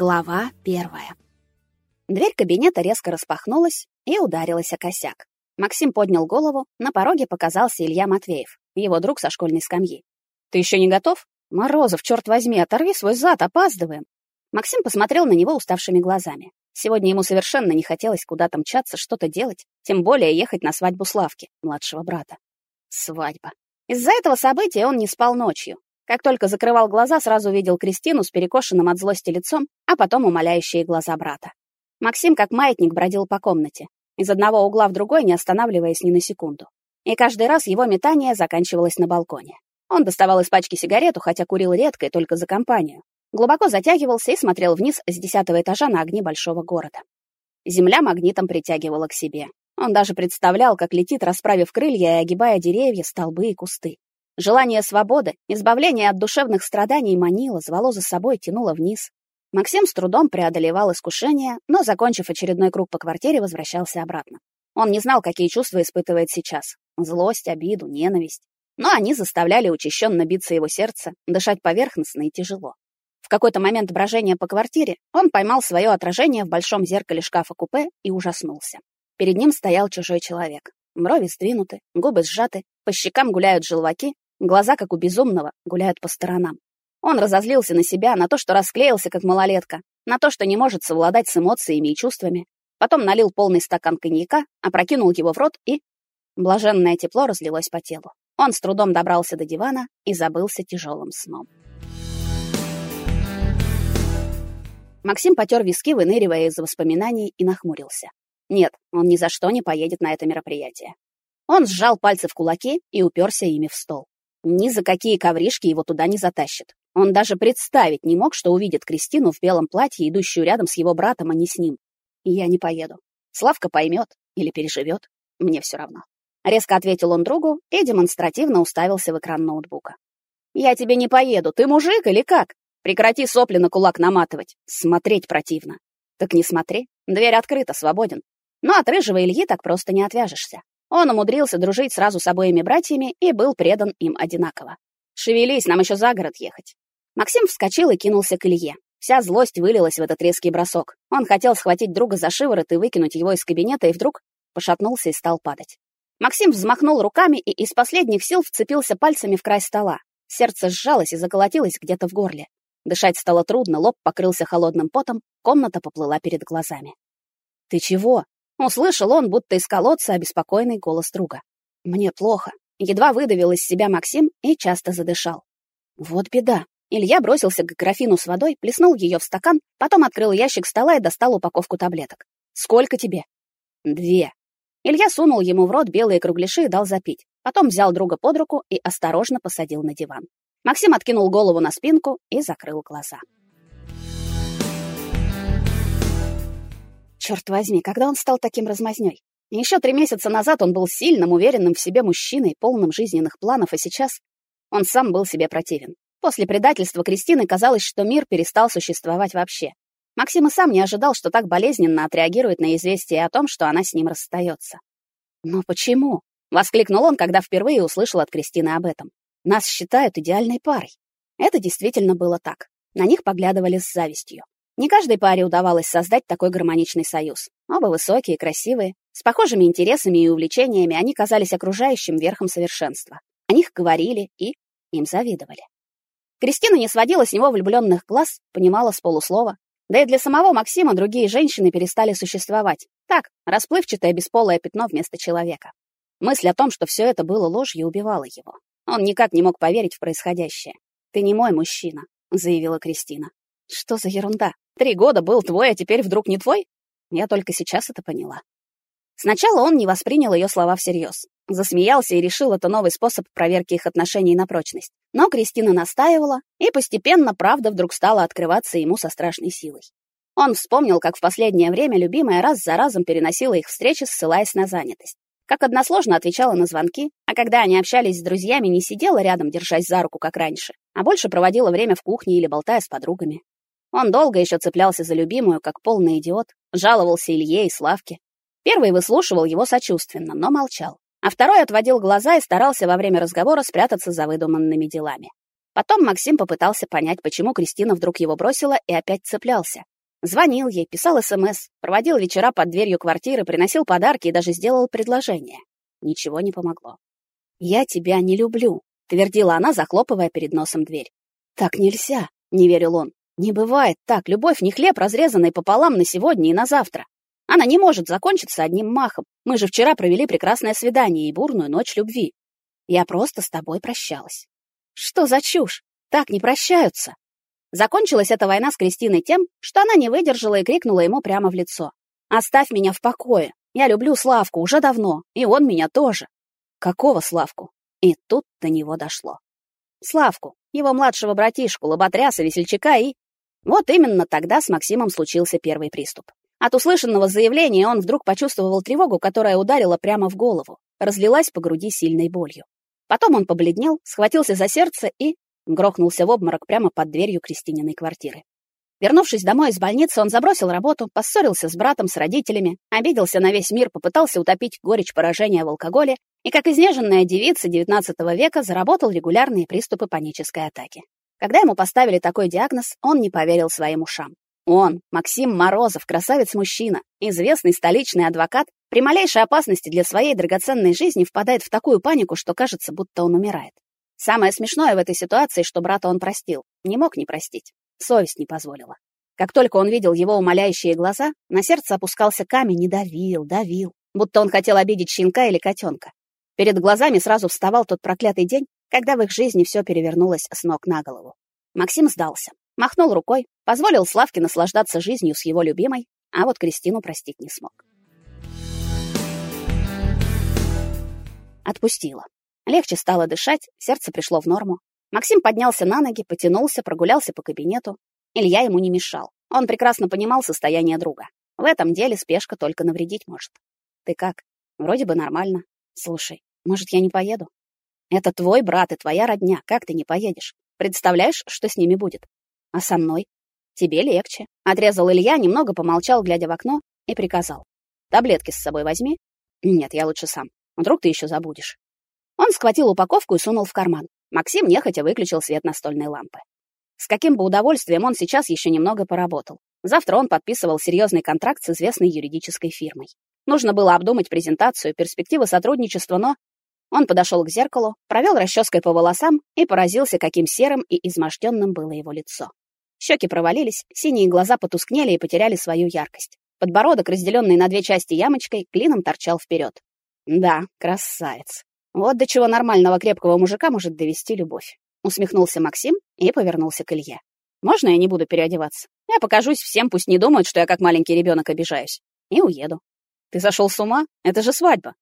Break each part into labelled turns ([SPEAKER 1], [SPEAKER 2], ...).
[SPEAKER 1] Глава первая. Дверь кабинета резко распахнулась и ударилась о косяк. Максим поднял голову, на пороге показался Илья Матвеев, его друг со школьной скамьи. «Ты еще не готов? Морозов, черт возьми, оторви свой зад, опаздываем!» Максим посмотрел на него уставшими глазами. Сегодня ему совершенно не хотелось куда-то мчаться, что-то делать, тем более ехать на свадьбу Славки, младшего брата. Свадьба. Из-за этого события он не спал ночью, как только закрывал глаза, сразу видел Кристину с перекошенным от злости лицом, а потом умоляющие глаза брата. Максим как маятник бродил по комнате, из одного угла в другой, не останавливаясь ни на секунду. И каждый раз его метание заканчивалось на балконе. Он доставал из пачки сигарету, хотя курил редко и только за компанию. Глубоко затягивался и смотрел вниз с десятого этажа на огни большого города. Земля магнитом притягивала к себе. Он даже представлял, как летит, расправив крылья и огибая деревья, столбы и кусты. Желание свободы, избавления от душевных страданий манило, звало за собой, тянуло вниз. Максим с трудом преодолевал искушение, но, закончив очередной круг по квартире, возвращался обратно. Он не знал, какие чувства испытывает сейчас. Злость, обиду, ненависть. Но они заставляли учащенно биться его сердце, дышать поверхностно и тяжело. В какой-то момент брожения по квартире он поймал свое отражение в большом зеркале шкафа-купе и ужаснулся. Перед ним стоял чужой человек. Брови сдвинуты, губы сжаты, по щекам гуляют желваки, Глаза, как у безумного, гуляют по сторонам. Он разозлился на себя, на то, что расклеился, как малолетка, на то, что не может совладать с эмоциями и чувствами. Потом налил полный стакан коньяка, опрокинул его в рот и... Блаженное тепло разлилось по телу. Он с трудом добрался до дивана и забылся тяжелым сном. Максим потер виски, выныривая из воспоминаний, и нахмурился. Нет, он ни за что не поедет на это мероприятие. Он сжал пальцы в кулаки и уперся ими в стол. Ни за какие ковришки его туда не затащат. Он даже представить не мог, что увидит Кристину в белом платье, идущую рядом с его братом, а не с ним. Я не поеду. Славка поймет или переживет. Мне все равно. Резко ответил он другу и демонстративно уставился в экран ноутбука. «Я тебе не поеду. Ты мужик или как? Прекрати сопли на кулак наматывать. Смотреть противно». «Так не смотри. Дверь открыта, свободен. Но от рыжего Ильи так просто не отвяжешься. Он умудрился дружить сразу с обоими братьями и был предан им одинаково. «Шевелись, нам еще за город ехать». Максим вскочил и кинулся к Илье. Вся злость вылилась в этот резкий бросок. Он хотел схватить друга за шиворот и выкинуть его из кабинета, и вдруг пошатнулся и стал падать. Максим взмахнул руками и из последних сил вцепился пальцами в край стола. Сердце сжалось и заколотилось где-то в горле. Дышать стало трудно, лоб покрылся холодным потом, комната поплыла перед глазами. «Ты чего?» Услышал он, будто из колодца, обеспокоенный голос друга. «Мне плохо». Едва выдавил из себя Максим и часто задышал. Вот беда. Илья бросился к графину с водой, плеснул ее в стакан, потом открыл ящик стола и достал упаковку таблеток. «Сколько тебе?» «Две». Илья сунул ему в рот белые кругляши и дал запить. Потом взял друга под руку и осторожно посадил на диван. Максим откинул голову на спинку и закрыл глаза. Черт возьми, когда он стал таким размазнёй? Еще три месяца назад он был сильным, уверенным в себе мужчиной, полным жизненных планов, а сейчас он сам был себе противен. После предательства Кристины казалось, что мир перестал существовать вообще. Максим и сам не ожидал, что так болезненно отреагирует на известие о том, что она с ним расстается. «Но почему?» — воскликнул он, когда впервые услышал от Кристины об этом. «Нас считают идеальной парой». Это действительно было так. На них поглядывали с завистью. Не каждой паре удавалось создать такой гармоничный союз. Оба высокие, красивые, с похожими интересами и увлечениями они казались окружающим верхом совершенства. О них говорили и им завидовали. Кристина не сводила с него влюбленных глаз, понимала с полуслова. Да и для самого Максима другие женщины перестали существовать. Так, расплывчатое бесполое пятно вместо человека. Мысль о том, что все это было ложью, убивала его. Он никак не мог поверить в происходящее. «Ты не мой мужчина», — заявила Кристина. «Что за ерунда? Три года был твой, а теперь вдруг не твой? Я только сейчас это поняла. Сначала он не воспринял ее слова всерьез. Засмеялся и решил, это новый способ проверки их отношений на прочность. Но Кристина настаивала, и постепенно правда вдруг стала открываться ему со страшной силой. Он вспомнил, как в последнее время любимая раз за разом переносила их встречи, ссылаясь на занятость. Как односложно отвечала на звонки, а когда они общались с друзьями, не сидела рядом, держась за руку, как раньше, а больше проводила время в кухне или болтая с подругами. Он долго еще цеплялся за любимую, как полный идиот, жаловался Илье и Славке. Первый выслушивал его сочувственно, но молчал, а второй отводил глаза и старался во время разговора спрятаться за выдуманными делами. Потом Максим попытался понять, почему Кристина вдруг его бросила и опять цеплялся. Звонил ей, писал СМС, проводил вечера под дверью квартиры, приносил подарки и даже сделал предложение. Ничего не помогло. «Я тебя не люблю», — твердила она, захлопывая перед носом дверь. «Так нельзя», — не верил он. «Не бывает так. Любовь не хлеб, разрезанный пополам на сегодня и на завтра. Она не может закончиться одним махом. Мы же вчера провели прекрасное свидание и бурную ночь любви. Я просто с тобой прощалась». «Что за чушь? Так не прощаются». Закончилась эта война с Кристиной тем, что она не выдержала и крикнула ему прямо в лицо. «Оставь меня в покое. Я люблю Славку уже давно, и он меня тоже». «Какого Славку?» И тут до него дошло. Славку, его младшего братишку, лоботряса, весельчака и... Вот именно тогда с Максимом случился первый приступ. От услышанного заявления он вдруг почувствовал тревогу, которая ударила прямо в голову, разлилась по груди сильной болью. Потом он побледнел, схватился за сердце и грохнулся в обморок прямо под дверью Кристининой квартиры. Вернувшись домой из больницы, он забросил работу, поссорился с братом, с родителями, обиделся на весь мир, попытался утопить горечь поражения в алкоголе и, как изнеженная девица XIX века, заработал регулярные приступы панической атаки. Когда ему поставили такой диагноз, он не поверил своим ушам. Он, Максим Морозов, красавец-мужчина, известный столичный адвокат, при малейшей опасности для своей драгоценной жизни впадает в такую панику, что кажется, будто он умирает. Самое смешное в этой ситуации, что брата он простил, не мог не простить. Совесть не позволила. Как только он видел его умоляющие глаза, на сердце опускался камень и давил, давил, будто он хотел обидеть щенка или котенка. Перед глазами сразу вставал тот проклятый день, когда в их жизни все перевернулось с ног на голову. Максим сдался, махнул рукой, позволил Славке наслаждаться жизнью с его любимой, а вот Кристину простить не смог. Отпустила. Легче стало дышать, сердце пришло в норму. Максим поднялся на ноги, потянулся, прогулялся по кабинету. Илья ему не мешал. Он прекрасно понимал состояние друга. В этом деле спешка только навредить может. Ты как? Вроде бы нормально. Слушай, может, я не поеду? Это твой брат и твоя родня. Как ты не поедешь? Представляешь, что с ними будет? А со мной? Тебе легче. Отрезал Илья, немного помолчал, глядя в окно, и приказал. Таблетки с собой возьми. Нет, я лучше сам. Вдруг ты еще забудешь. Он схватил упаковку и сунул в карман. Максим нехотя выключил свет настольной лампы. С каким бы удовольствием он сейчас еще немного поработал. Завтра он подписывал серьезный контракт с известной юридической фирмой. Нужно было обдумать презентацию, перспективы сотрудничества, но он подошел к зеркалу, провел расческой по волосам и поразился, каким серым и изможденным было его лицо. Щеки провалились, синие глаза потускнели и потеряли свою яркость. Подбородок, разделенный на две части ямочкой, клином торчал вперед. Да, красавец. Вот до чего нормального крепкого мужика может довести любовь. Усмехнулся Максим и повернулся к Илье. Можно я не буду переодеваться? Я покажусь всем, пусть не думают, что я как маленький ребенок обижаюсь. И уеду. Ты сошел с ума? Это же свадьба.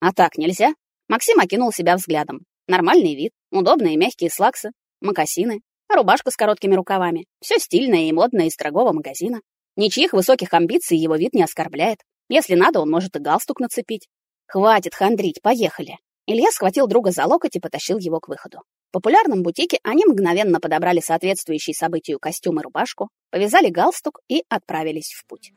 [SPEAKER 1] А так нельзя? Максим окинул себя взглядом. Нормальный вид, удобные мягкие слаксы, мокасины, рубашка с короткими рукавами. Все стильное и модное из дорогого магазина. Ничьих высоких амбиций его вид не оскорбляет. Если надо, он может и галстук нацепить. Хватит хандрить, поехали. Илья схватил друга за локоть и потащил его к выходу. В популярном бутике они мгновенно подобрали соответствующий событию костюм и рубашку, повязали галстук и отправились в путь.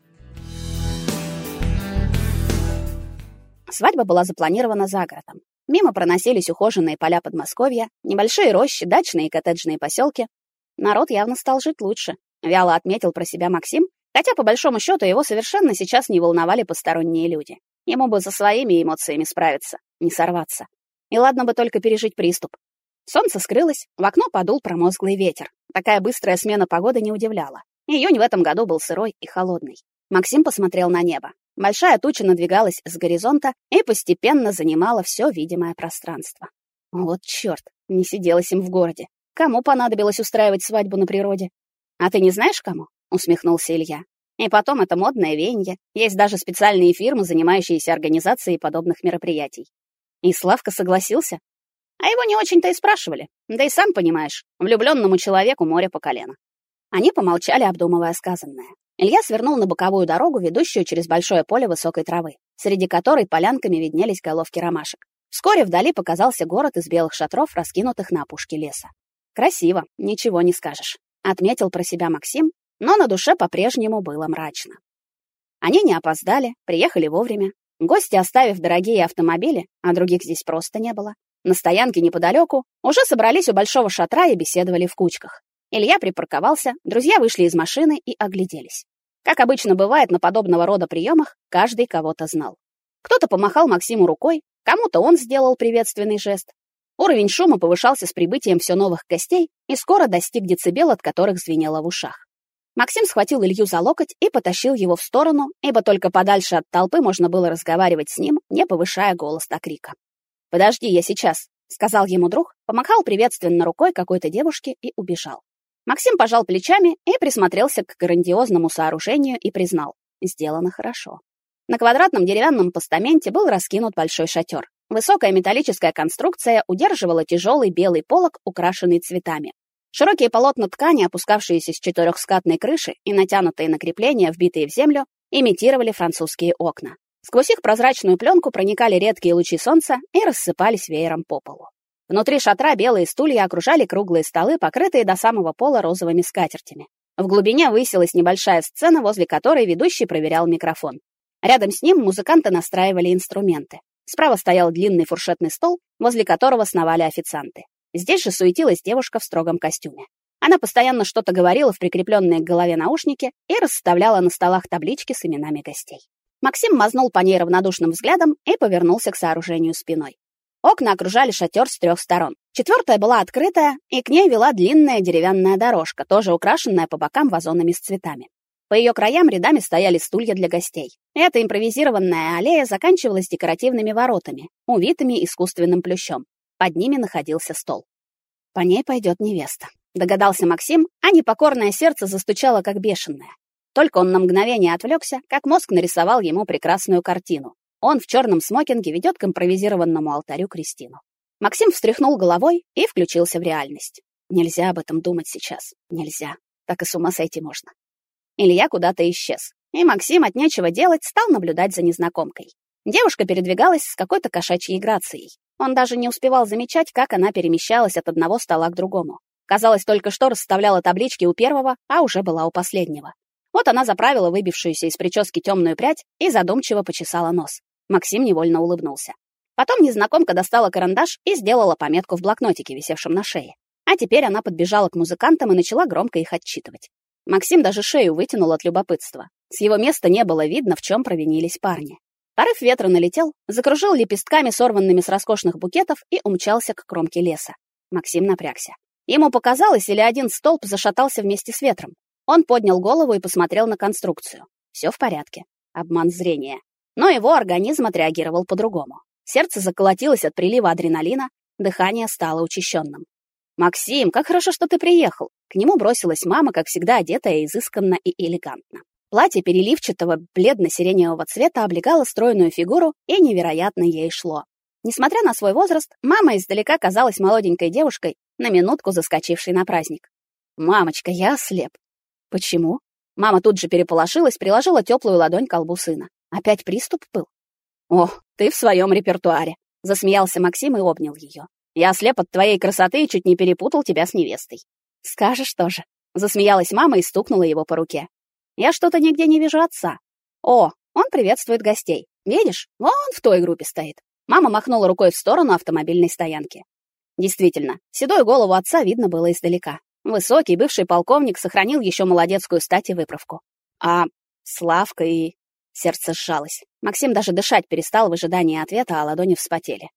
[SPEAKER 1] Свадьба была запланирована за городом. Мимо проносились ухоженные поля Подмосковья, небольшие рощи, дачные и коттеджные поселки. Народ явно стал жить лучше, вяло отметил про себя Максим, хотя по большому счету его совершенно сейчас не волновали посторонние люди. Ему бы со своими эмоциями справиться, не сорваться. И ладно бы только пережить приступ. Солнце скрылось, в окно подул промозглый ветер. Такая быстрая смена погоды не удивляла. Июнь в этом году был сырой и холодный. Максим посмотрел на небо. Большая туча надвигалась с горизонта и постепенно занимала все видимое пространство. Вот чёрт, не сиделось им в городе. Кому понадобилось устраивать свадьбу на природе? А ты не знаешь, кому? усмехнулся Илья. И потом это модное веяние. Есть даже специальные фирмы, занимающиеся организацией подобных мероприятий. И Славка согласился. А его не очень-то и спрашивали. Да и сам понимаешь, влюбленному человеку море по колено. Они помолчали, обдумывая сказанное. Илья свернул на боковую дорогу, ведущую через большое поле высокой травы, среди которой полянками виднелись головки ромашек. Вскоре вдали показался город из белых шатров, раскинутых на опушке леса. Красиво, ничего не скажешь, отметил про себя Максим, но на душе по-прежнему было мрачно. Они не опоздали, приехали вовремя. Гости, оставив дорогие автомобили, а других здесь просто не было, На стоянке неподалеку уже собрались у большого шатра и беседовали в кучках. Илья припарковался, друзья вышли из машины и огляделись. Как обычно бывает на подобного рода приемах, каждый кого-то знал. Кто-то помахал Максиму рукой, кому-то он сделал приветственный жест. Уровень шума повышался с прибытием все новых гостей и скоро достиг децибел, от которых звенело в ушах. Максим схватил Илью за локоть и потащил его в сторону, ибо только подальше от толпы можно было разговаривать с ним, не повышая голос до крика. «Подожди, я сейчас», — сказал ему друг, помахал приветственно рукой какой-то девушке и убежал. Максим пожал плечами и присмотрелся к грандиозному сооружению и признал — сделано хорошо. На квадратном деревянном постаменте был раскинут большой шатер. Высокая металлическая конструкция удерживала тяжелый белый полог, украшенный цветами. Широкие полотна ткани, опускавшиеся с четырехскатной крыши и натянутые на крепления, вбитые в землю, имитировали французские окна. Сквозь их прозрачную пленку проникали редкие лучи солнца и рассыпались веером по полу. Внутри шатра белые стулья окружали круглые столы, покрытые до самого пола розовыми скатертями. В глубине высилась небольшая сцена, возле которой ведущий проверял микрофон. Рядом с ним музыканты настраивали инструменты. Справа стоял длинный фуршетный стол, возле которого сновали официанты. Здесь же суетилась девушка в строгом костюме. Она постоянно что-то говорила в прикрепленные к голове наушники и расставляла на столах таблички с именами гостей. Максим мазнул по ней равнодушным взглядом и повернулся к сооружению спиной. Окна окружали шатер с трех сторон. Четвертая была открытая, и к ней вела длинная деревянная дорожка, тоже украшенная по бокам вазонами с цветами. По ее краям рядами стояли стулья для гостей. Эта импровизированная аллея заканчивалась декоративными воротами, увитыми искусственным плющом. Под ними находился стол. По ней пойдет невеста. Догадался Максим, а непокорное сердце застучало как бешеное. Только он на мгновение отвлекся, как мозг нарисовал ему прекрасную картину. Он в черном смокинге ведет к импровизированному алтарю Кристину. Максим встряхнул головой и включился в реальность. Нельзя об этом думать сейчас. Нельзя. Так и с ума сойти можно. Илья куда-то исчез. И Максим от нечего делать стал наблюдать за незнакомкой. Девушка передвигалась с какой-то кошачьей грацией. Он даже не успевал замечать, как она перемещалась от одного стола к другому. Казалось, только что расставляла таблички у первого, а уже была у последнего. Вот она заправила выбившуюся из прически темную прядь и задумчиво почесала нос. Максим невольно улыбнулся. Потом незнакомка достала карандаш и сделала пометку в блокнотике, висевшем на шее. А теперь она подбежала к музыкантам и начала громко их отчитывать. Максим даже шею вытянул от любопытства. С его места не было видно, в чем провинились парни. Порыв ветра налетел, закружил лепестками, сорванными с роскошных букетов, и умчался к кромке леса. Максим напрягся. Ему показалось, или один столб зашатался вместе с ветром. Он поднял голову и посмотрел на конструкцию. Все в порядке. Обман зрения. Но его организм отреагировал по-другому. Сердце заколотилось от прилива адреналина, дыхание стало учащенным. «Максим, как хорошо, что ты приехал!» К нему бросилась мама, как всегда одетая изысканно и элегантно. Платье переливчатого бледно-сиреневого цвета облегало стройную фигуру и невероятно ей шло. Несмотря на свой возраст, мама издалека казалась молоденькой девушкой, на минутку заскочившей на праздник. «Мамочка, я ослеп». «Почему?» Мама тут же переполошилась, приложила теплую ладонь к колбу сына. Опять приступ был? «О, ты в своем репертуаре», — засмеялся Максим и обнял ее. «Я ослеп от твоей красоты и чуть не перепутал тебя с невестой». «Скажешь тоже», — засмеялась мама и стукнула его по руке. «Я что-то нигде не вижу отца». «О, он приветствует гостей. Видишь, вон в той группе стоит». Мама махнула рукой в сторону автомобильной стоянки. Действительно, седую голову отца видно было издалека. Высокий бывший полковник сохранил еще молодецкую стать и выправку. А Славка и Сердце сжалось. Максим даже дышать перестал в ожидании ответа, а ладони вспотели.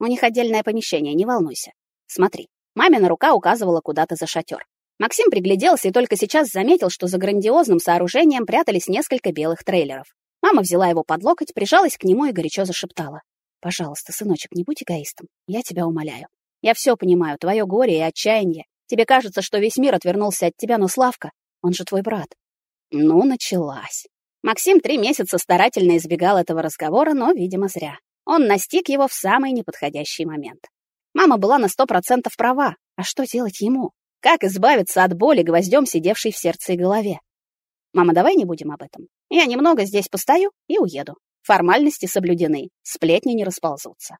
[SPEAKER 1] У них отдельное помещение, не волнуйся. Смотри. Мамина рука указывала куда-то за шатер. Максим пригляделся и только сейчас заметил, что за грандиозным сооружением прятались несколько белых трейлеров. Мама взяла его под локоть, прижалась к нему и горячо зашептала. «Пожалуйста, сыночек, не будь эгоистом. Я тебя умоляю. Я все понимаю, твое горе и отчаяние. Тебе кажется, что весь мир отвернулся от тебя, но Славка, он же твой брат». Ну, началась. Максим три месяца старательно избегал этого разговора, но, видимо, зря. Он настиг его в самый неподходящий момент. Мама была на сто процентов права. А что делать ему? Как избавиться от боли, гвоздем сидевшей в сердце и голове? Мама, давай не будем об этом. Я немного здесь постою и уеду. Формальности соблюдены, сплетни не расползутся.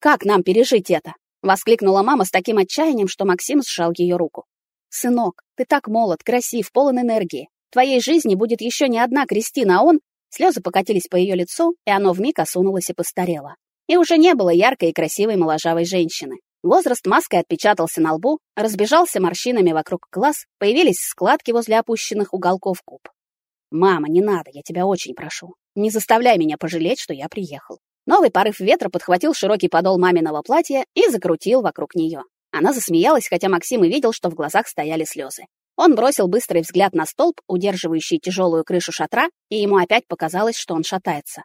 [SPEAKER 1] Как нам пережить это? воскликнула мама с таким отчаянием, что Максим сжал ее руку. Сынок, ты так молод, красив, полон энергии твоей жизни будет еще не одна Кристина, а он...» Слезы покатились по ее лицу, и оно вмиг осунулось и постарело. и уже не было яркой и красивой моложавой женщины. Возраст маской отпечатался на лбу, разбежался морщинами вокруг глаз, появились складки возле опущенных уголков губ. «Мама, не надо, я тебя очень прошу. Не заставляй меня пожалеть, что я приехал». Новый порыв ветра подхватил широкий подол маминого платья и закрутил вокруг нее. Она засмеялась, хотя Максим и видел, что в глазах стояли слезы. Он бросил быстрый взгляд на столб, удерживающий тяжелую крышу шатра, и ему опять показалось, что он шатается.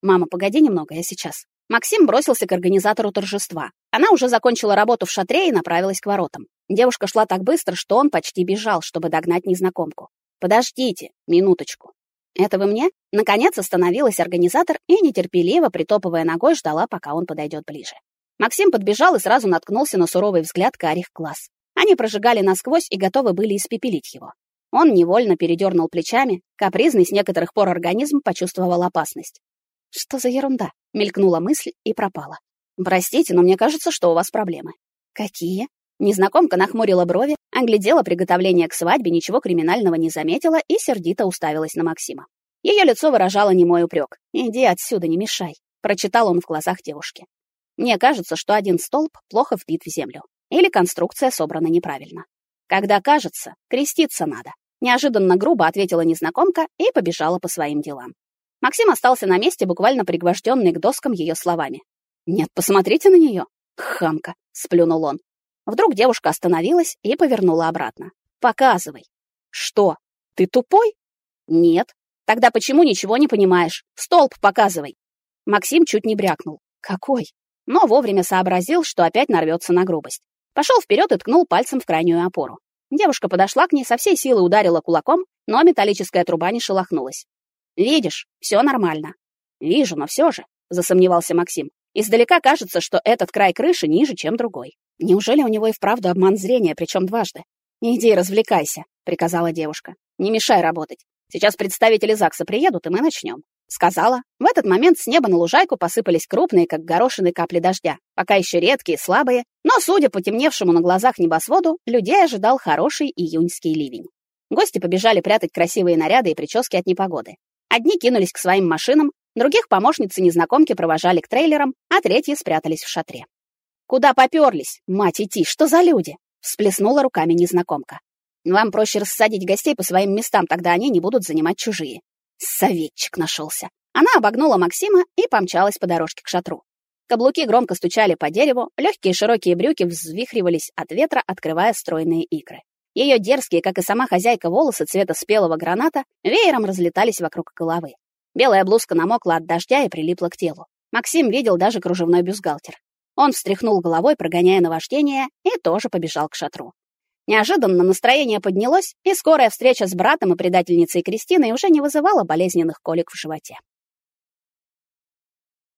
[SPEAKER 1] «Мама, погоди немного, я сейчас». Максим бросился к организатору торжества. Она уже закончила работу в шатре и направилась к воротам. Девушка шла так быстро, что он почти бежал, чтобы догнать незнакомку. «Подождите, минуточку». «Это вы мне?» Наконец остановилась организатор и, нетерпеливо притопывая ногой, ждала, пока он подойдет ближе. Максим подбежал и сразу наткнулся на суровый взгляд карих глаз. Они прожигали насквозь и готовы были испепелить его. Он невольно передернул плечами, капризный с некоторых пор организм почувствовал опасность. «Что за ерунда?» — мелькнула мысль и пропала. «Простите, но мне кажется, что у вас проблемы». «Какие?» Незнакомка нахмурила брови, оглядела приготовление к свадьбе, ничего криминального не заметила и сердито уставилась на Максима. Ее лицо выражало немой упрек. «Иди отсюда, не мешай», — прочитал он в глазах девушки. Мне кажется, что один столб плохо вбит в землю. Или конструкция собрана неправильно. Когда кажется, креститься надо. Неожиданно грубо ответила незнакомка и побежала по своим делам. Максим остался на месте, буквально пригвожденный к доскам ее словами. «Нет, посмотрите на нее!» «Хамка!» — сплюнул он. Вдруг девушка остановилась и повернула обратно. «Показывай!» «Что? Ты тупой?» «Нет. Тогда почему ничего не понимаешь? Столб показывай!» Максим чуть не брякнул. «Какой?» но вовремя сообразил, что опять нарвется на грубость. Пошел вперед и ткнул пальцем в крайнюю опору. Девушка подошла к ней, со всей силы ударила кулаком, но металлическая труба не шелохнулась. «Видишь, все нормально». «Вижу, но все же», — засомневался Максим. «Издалека кажется, что этот край крыши ниже, чем другой. Неужели у него и вправду обман зрения, причем дважды?» «Иди развлекайся», — приказала девушка. «Не мешай работать. Сейчас представители ЗАГСа приедут, и мы начнем сказала. В этот момент с неба на лужайку посыпались крупные, как горошины капли дождя, пока еще редкие, слабые, но, судя по темневшему на глазах небосводу, людей ожидал хороший июньский ливень. Гости побежали прятать красивые наряды и прически от непогоды. Одни кинулись к своим машинам, других помощницы незнакомки провожали к трейлерам, а третьи спрятались в шатре. «Куда попёрлись? Мать идти, что за люди?» — всплеснула руками незнакомка. «Вам проще рассадить гостей по своим местам, тогда они не будут занимать чужие. Советчик нашелся. Она обогнула Максима и помчалась по дорожке к шатру. Каблуки громко стучали по дереву, легкие широкие брюки взвихривались от ветра, открывая стройные икры. Ее дерзкие, как и сама хозяйка, волосы цвета спелого граната веером разлетались вокруг головы. Белая блузка намокла от дождя и прилипла к телу. Максим видел даже кружевной бюстгальтер. Он встряхнул головой, прогоняя наваждение, и тоже побежал к шатру. Неожиданно настроение поднялось, и скорая встреча с братом и предательницей Кристиной уже не вызывала болезненных колик в животе.